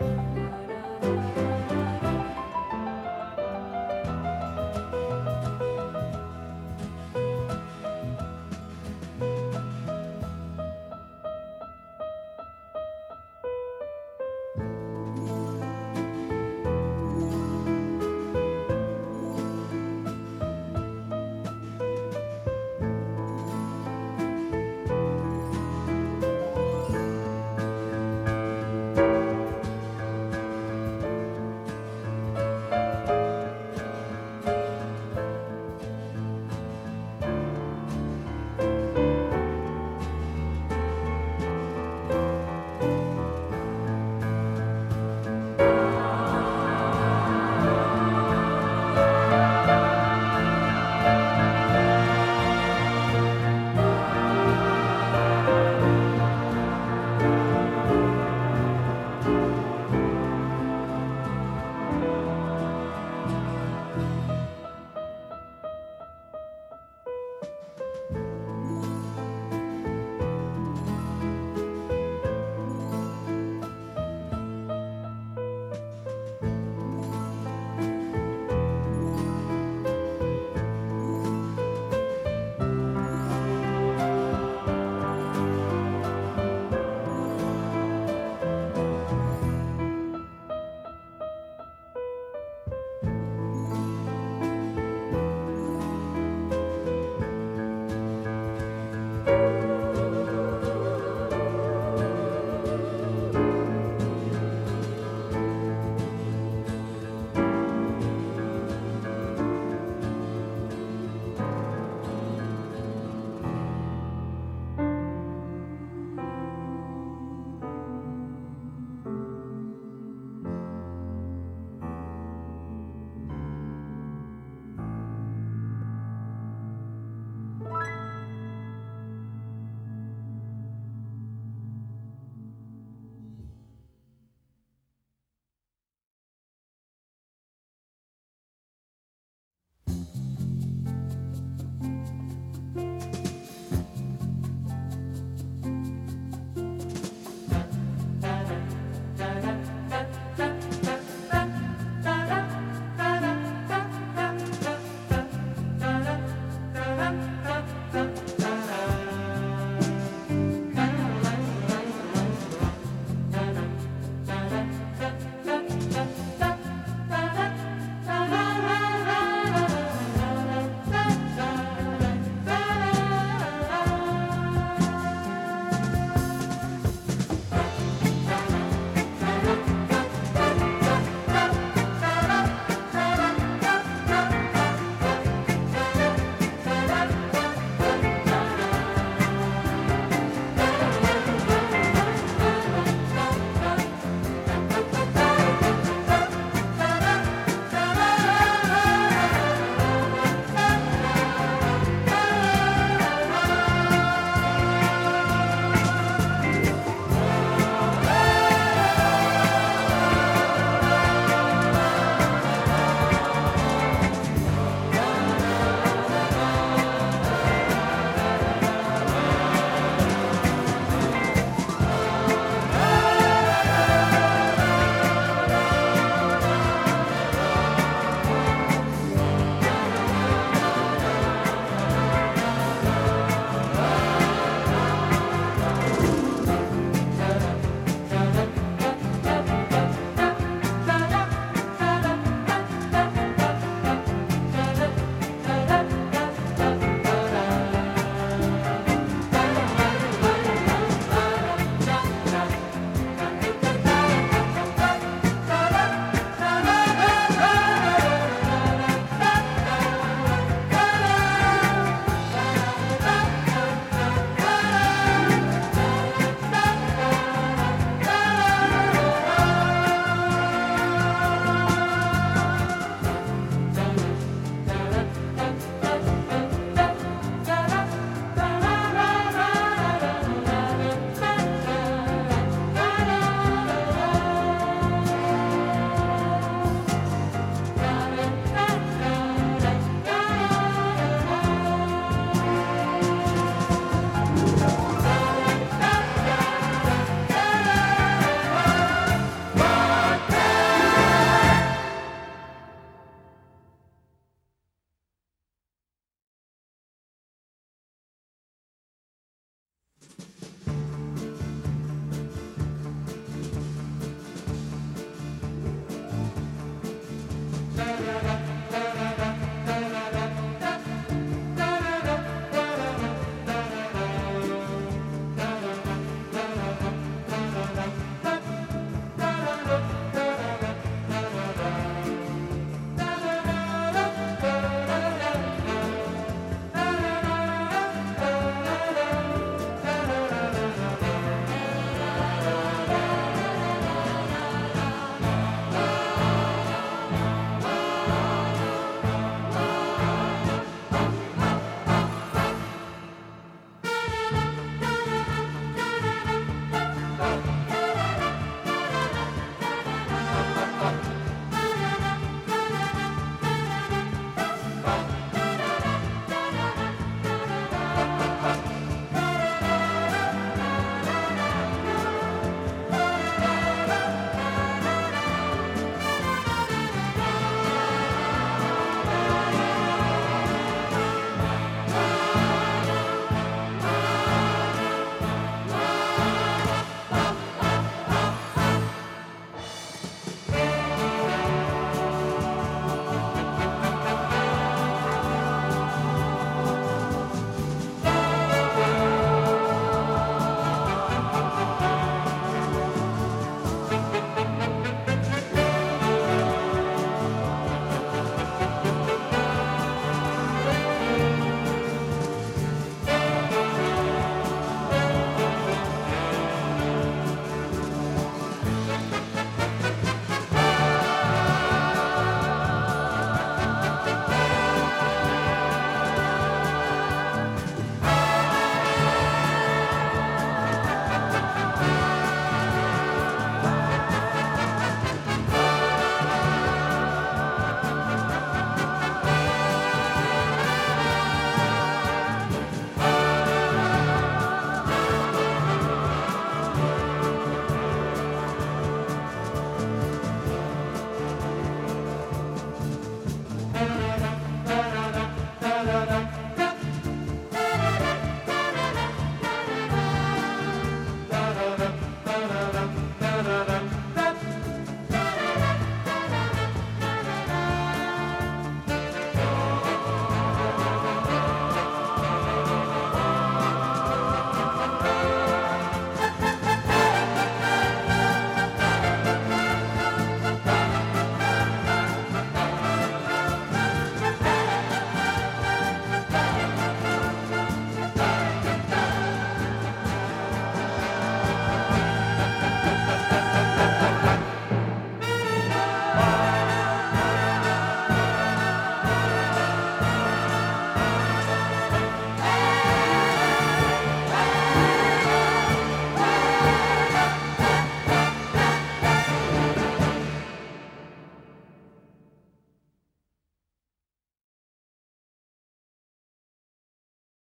you